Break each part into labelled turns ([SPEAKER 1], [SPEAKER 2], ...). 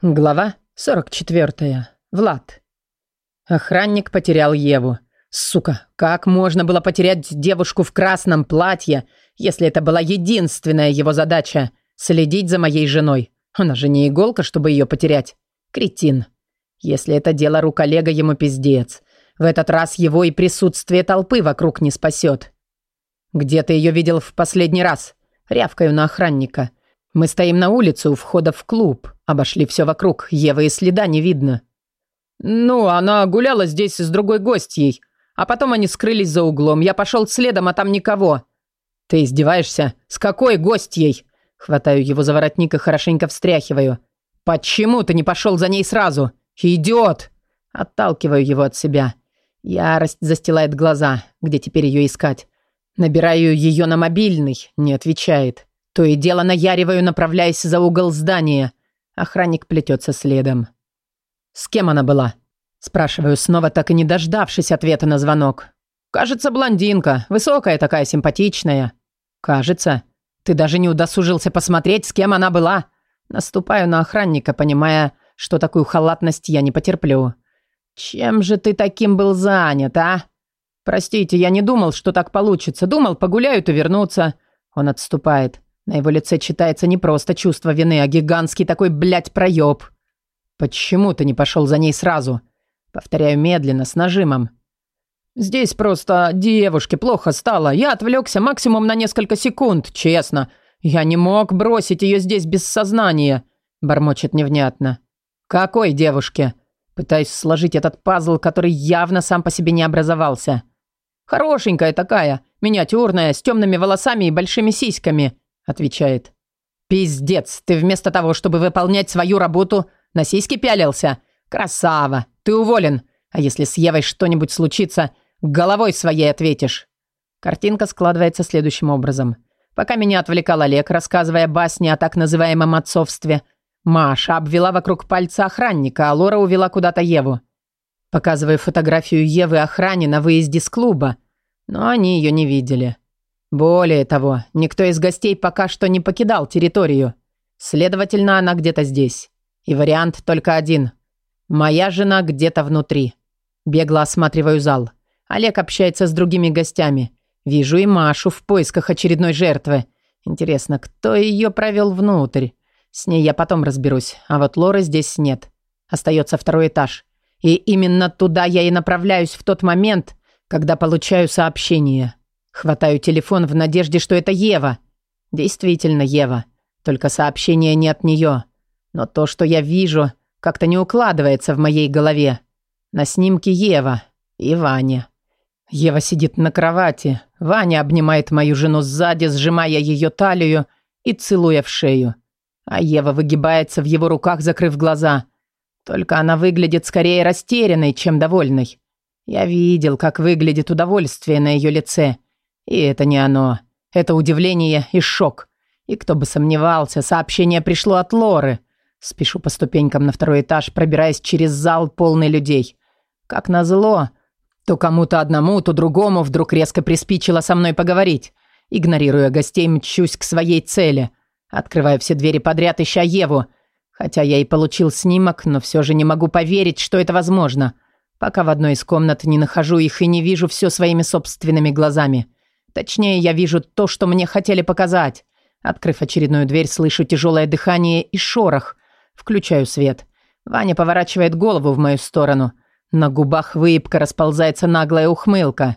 [SPEAKER 1] Глава 44. Влад. Охранник потерял Еву. Сука, как можно было потерять девушку в красном платье, если это была единственная его задача – следить за моей женой? Она же не иголка, чтобы ее потерять. Кретин. Если это дело рук Олега, ему пиздец. В этот раз его и присутствие толпы вокруг не спасет. «Где ты ее видел в последний раз?» – рявкаю на охранника – мы стоим на улице у входа в клуб. Обошли все вокруг. Евы и следа не видно. Ну, она гуляла здесь с другой гостьей. А потом они скрылись за углом. Я пошел следом, а там никого. Ты издеваешься? С какой гостьей? Хватаю его за воротник и хорошенько встряхиваю. Почему ты не пошел за ней сразу? Идиот! Отталкиваю его от себя. Ярость застилает глаза. Где теперь ее искать? Набираю ее на мобильный. Не отвечает. То и дело наяриваю, направляясь за угол здания. Охранник плетется следом. «С кем она была?» Спрашиваю снова, так и не дождавшись ответа на звонок. «Кажется, блондинка. Высокая такая, симпатичная». «Кажется. Ты даже не удосужился посмотреть, с кем она была». Наступаю на охранника, понимая, что такую халатность я не потерплю. «Чем же ты таким был занят, а?» «Простите, я не думал, что так получится. Думал, погуляют и вернутся». Он отступает. На его лице читается не просто чувство вины, а гигантский такой, блядь, проеб. Почему ты не пошел за ней сразу? Повторяю медленно, с нажимом. Здесь просто девушке плохо стало. Я отвлекся максимум на несколько секунд, честно. Я не мог бросить ее здесь без сознания, бормочет невнятно. Какой девушке? Пытаюсь сложить этот пазл, который явно сам по себе не образовался. Хорошенькая такая, миниатюрная, с темными волосами и большими сиськами. Отвечает. «Пиздец! Ты вместо того, чтобы выполнять свою работу, на сиськи пялился? Красава! Ты уволен! А если с Евой что-нибудь случится, головой своей ответишь!» Картинка складывается следующим образом. Пока меня отвлекал Олег, рассказывая басни о так называемом отцовстве, Маша обвела вокруг пальца охранника, а Лора увела куда-то Еву. Показываю фотографию Евы охране на выезде с клуба, но они ее не видели. Более того, никто из гостей пока что не покидал территорию. Следовательно, она где-то здесь. И вариант только один. Моя жена где-то внутри. Бегло осматриваю зал. Олег общается с другими гостями. Вижу и Машу в поисках очередной жертвы. Интересно, кто ее провел внутрь? С ней я потом разберусь, а вот Лоры здесь нет. Остается второй этаж. И именно туда я и направляюсь в тот момент, когда получаю сообщение. Хватаю телефон в надежде, что это Ева. Действительно, Ева. Только сообщение не от нее. Но то, что я вижу, как-то не укладывается в моей голове. На снимке Ева и Ваня. Ева сидит на кровати. Ваня обнимает мою жену сзади, сжимая ее талию и целуя в шею. А Ева выгибается в его руках, закрыв глаза. Только она выглядит скорее растерянной, чем довольной. Я видел, как выглядит удовольствие на ее лице – и это не оно. Это удивление и шок. И кто бы сомневался, сообщение пришло от Лоры. Спешу по ступенькам на второй этаж, пробираясь через зал, полный людей. Как назло, то кому-то одному, то другому вдруг резко приспичило со мной поговорить. Игнорируя гостей, мчусь к своей цели. Открываю все двери подряд, ища Еву. Хотя я и получил снимок, но все же не могу поверить, что это возможно. Пока в одной из комнат не нахожу их и не вижу все своими собственными глазами. Точнее, я вижу то, что мне хотели показать. Открыв очередную дверь, слышу тяжелое дыхание и шорох. Включаю свет. Ваня поворачивает голову в мою сторону. На губах выебка расползается наглая ухмылка.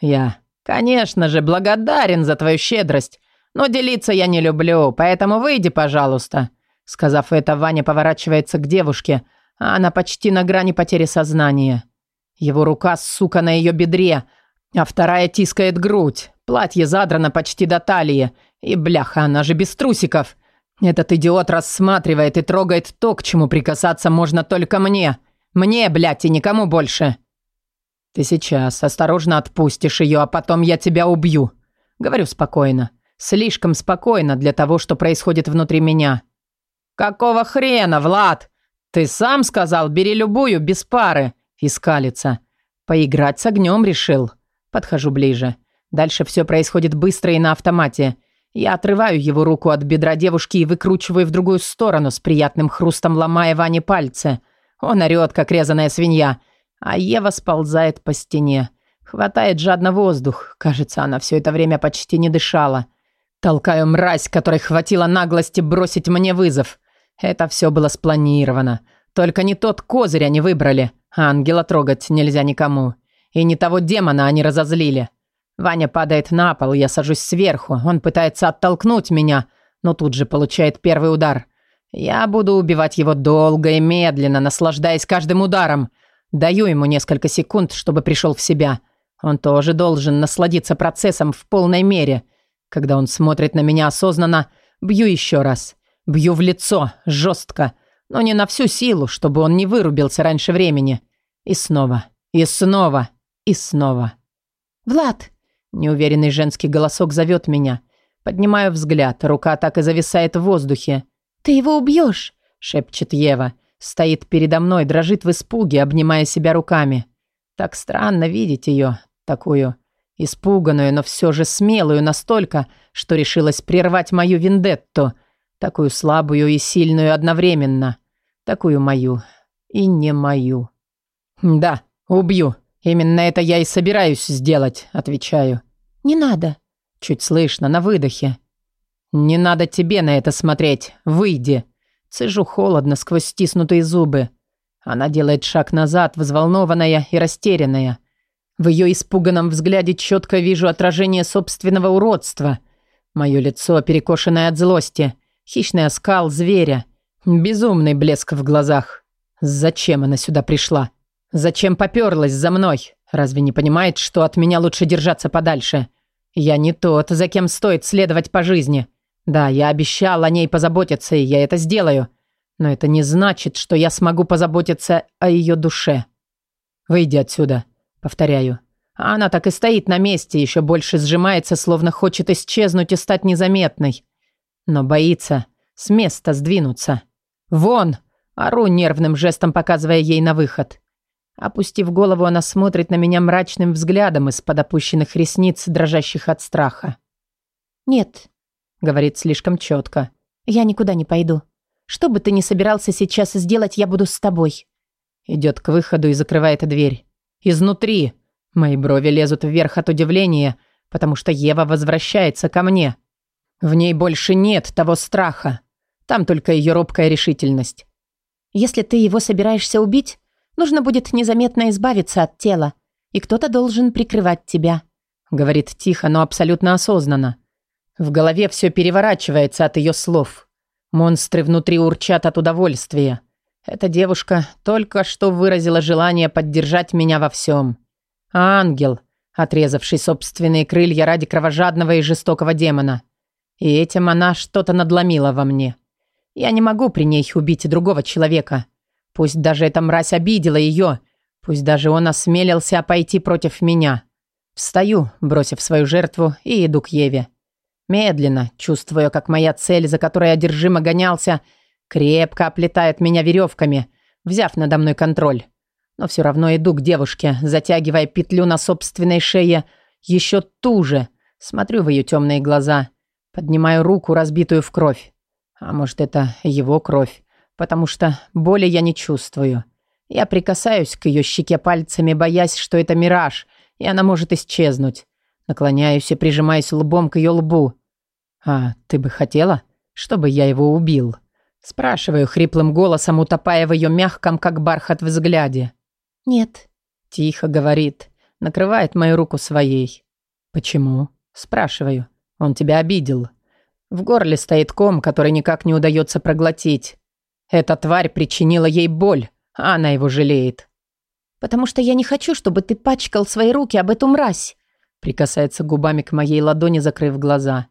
[SPEAKER 1] Я, конечно же, благодарен за твою щедрость, но делиться я не люблю, поэтому выйди, пожалуйста. Сказав это, Ваня поворачивается к девушке, а она почти на грани потери сознания. Его рука, сука, на ее бедре – а вторая тискает грудь. Платье задрано почти до талии. И бляха, она же без трусиков. Этот идиот рассматривает и трогает то, к чему прикасаться можно только мне. Мне, блядь, и никому больше. Ты сейчас осторожно отпустишь ее, а потом я тебя убью. Говорю спокойно. Слишком спокойно для того, что происходит внутри меня. Какого хрена, Влад? Ты сам сказал, бери любую, без пары. Искалится. Поиграть с огнем решил. Подхожу ближе. Дальше все происходит быстро и на автомате. Я отрываю его руку от бедра девушки и выкручиваю в другую сторону, с приятным хрустом ломая Ване пальцы. Он орёт, как резаная свинья. А Ева сползает по стене. Хватает жадно воздух. Кажется, она все это время почти не дышала. Толкаю мразь, которой хватило наглости бросить мне вызов. Это все было спланировано. Только не тот козырь они выбрали. А ангела трогать нельзя никому. И не того демона они разозлили. Ваня падает на пол, я сажусь сверху. Он пытается оттолкнуть меня, но тут же получает первый удар. Я буду убивать его долго и медленно, наслаждаясь каждым ударом. Даю ему несколько секунд, чтобы пришел в себя. Он тоже должен насладиться процессом в полной мере. Когда он смотрит на меня осознанно, бью еще раз. Бью в лицо, жестко, но не на всю силу, чтобы он не вырубился раньше времени. И снова, и снова и снова. «Влад!» – неуверенный женский голосок зовет меня. Поднимаю взгляд, рука так и зависает в воздухе. «Ты его убьешь!» – шепчет Ева. Стоит передо мной, дрожит в испуге, обнимая себя руками. Так странно видеть ее, такую испуганную, но все же смелую настолько, что решилась прервать мою вендетту, такую слабую и сильную одновременно, такую мою и не мою. «Да, убью», «Именно это я и собираюсь сделать», — отвечаю. «Не надо». Чуть слышно, на выдохе. «Не надо тебе на это смотреть. Выйди». Цежу холодно сквозь стиснутые зубы. Она делает шаг назад, взволнованная и растерянная. В ее испуганном взгляде четко вижу отражение собственного уродства. Мое лицо, перекошенное от злости. Хищный оскал зверя. Безумный блеск в глазах. Зачем она сюда пришла? Зачем попёрлась за мной? Разве не понимает, что от меня лучше держаться подальше? Я не тот, за кем стоит следовать по жизни. Да, я обещал о ней позаботиться, и я это сделаю. Но это не значит, что я смогу позаботиться о ее душе. Выйди отсюда, повторяю. Она так и стоит на месте, еще больше сжимается, словно хочет исчезнуть и стать незаметной. Но боится с места сдвинуться. «Вон!» – ору нервным жестом, показывая ей на выход. Опустив голову, она смотрит на меня мрачным взглядом из-под опущенных ресниц, дрожащих от страха. «Нет», — говорит слишком четко, — «я никуда не пойду. Что бы ты ни собирался сейчас сделать, я буду с тобой». Идет к выходу и закрывает дверь. «Изнутри!» Мои брови лезут вверх от удивления, потому что Ева возвращается ко мне. В ней больше нет того страха. Там только ее робкая решительность. «Если ты его собираешься убить, Нужно будет незаметно избавиться от тела, и кто-то должен прикрывать тебя», — говорит тихо, но абсолютно осознанно. В голове все переворачивается от ее слов. Монстры внутри урчат от удовольствия. Эта девушка только что выразила желание поддержать меня во всем. Ангел, отрезавший собственные крылья ради кровожадного и жестокого демона. И этим она что-то надломила во мне. Я не могу при ней убить другого человека. Пусть даже эта мразь обидела ее. Пусть даже он осмелился пойти против меня. Встаю, бросив свою жертву, и иду к Еве. Медленно, чувствуя, как моя цель, за которой одержимо гонялся, крепко оплетает меня веревками, взяв надо мной контроль. Но все равно иду к девушке, затягивая петлю на собственной шее еще туже. Смотрю в ее темные глаза. Поднимаю руку, разбитую в кровь. А может, это его кровь потому что боли я не чувствую. Я прикасаюсь к ее щеке пальцами, боясь, что это мираж, и она может исчезнуть. Наклоняюсь и прижимаюсь лбом к ее лбу. «А ты бы хотела, чтобы я его убил?» Спрашиваю хриплым голосом, утопая в ее мягком, как бархат, взгляде. «Нет», — тихо говорит, накрывает мою руку своей. «Почему?» — спрашиваю. «Он тебя обидел». В горле стоит ком, который никак не удается проглотить. Эта тварь причинила ей боль, а она его жалеет. «Потому что я не хочу, чтобы ты пачкал свои руки об эту мразь», прикасается губами к моей ладони, закрыв глаза.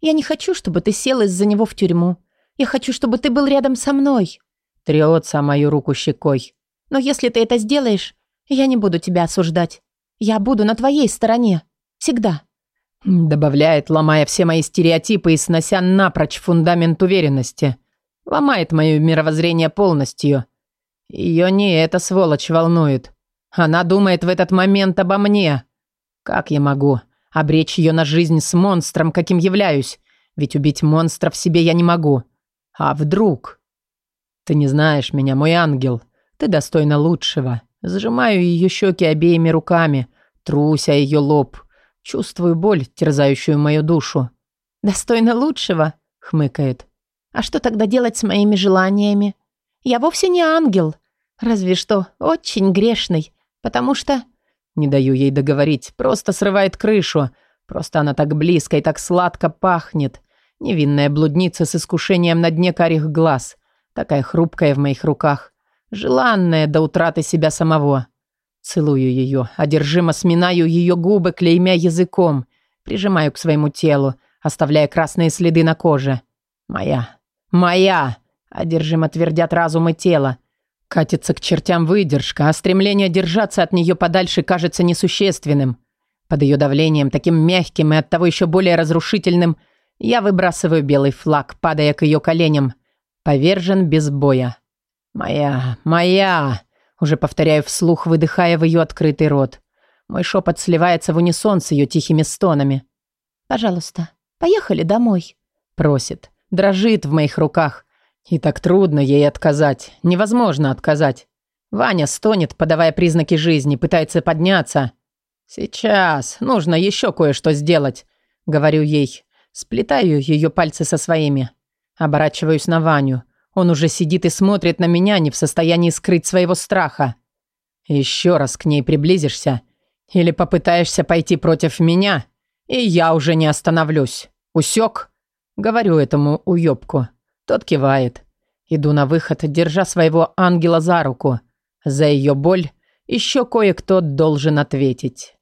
[SPEAKER 1] «Я не хочу, чтобы ты сел из-за него в тюрьму. Я хочу, чтобы ты был рядом со мной», трется мою руку щекой. «Но если ты это сделаешь, я не буду тебя осуждать. Я буду на твоей стороне. Всегда». Добавляет, ломая все мои стереотипы и снося напрочь фундамент уверенности. Ломает мое мировоззрение полностью. Ее не эта сволочь волнует. Она думает в этот момент обо мне. Как я могу обречь ее на жизнь с монстром, каким являюсь? Ведь убить монстра в себе я не могу. А вдруг? Ты не знаешь меня, мой ангел. Ты достойна лучшего. Сжимаю ее щеки обеими руками, труся ее лоб. Чувствую боль, терзающую мою душу. «Достойно лучшего?» — хмыкает. А что тогда делать с моими желаниями? Я вовсе не ангел, разве что очень грешный, потому что... Не даю ей договорить, просто срывает крышу. Просто она так близко и так сладко пахнет. Невинная блудница с искушением на дне карих глаз. Такая хрупкая в моих руках. Желанная до утраты себя самого. Целую ее, одержимо сминаю ее губы, клеймя языком. Прижимаю к своему телу, оставляя красные следы на коже. Моя, «Моя!» – одержимо твердят разум и тело. Катится к чертям выдержка, а стремление держаться от нее подальше кажется несущественным. Под ее давлением, таким мягким и оттого еще более разрушительным, я выбрасываю белый флаг, падая к ее коленям. Повержен без боя. «Моя! Моя!» – уже повторяю вслух, выдыхая в ее открытый рот. Мой шепот сливается в унисон с ее тихими стонами.
[SPEAKER 2] «Пожалуйста, поехали домой», –
[SPEAKER 1] просит дрожит в моих руках. И так трудно ей отказать. Невозможно отказать. Ваня стонет, подавая признаки жизни, пытается подняться. «Сейчас. Нужно еще кое-что сделать», — говорю ей. Сплетаю ее пальцы со своими. Оборачиваюсь на Ваню. Он уже сидит и смотрит на меня, не в состоянии скрыть своего страха. «Еще раз к ней приблизишься. Или попытаешься пойти против меня, и я уже не остановлюсь. Усек?» Говорю этому уёбку. Тот кивает. Иду на выход, держа своего ангела за руку. За ее боль еще кое-кто должен ответить.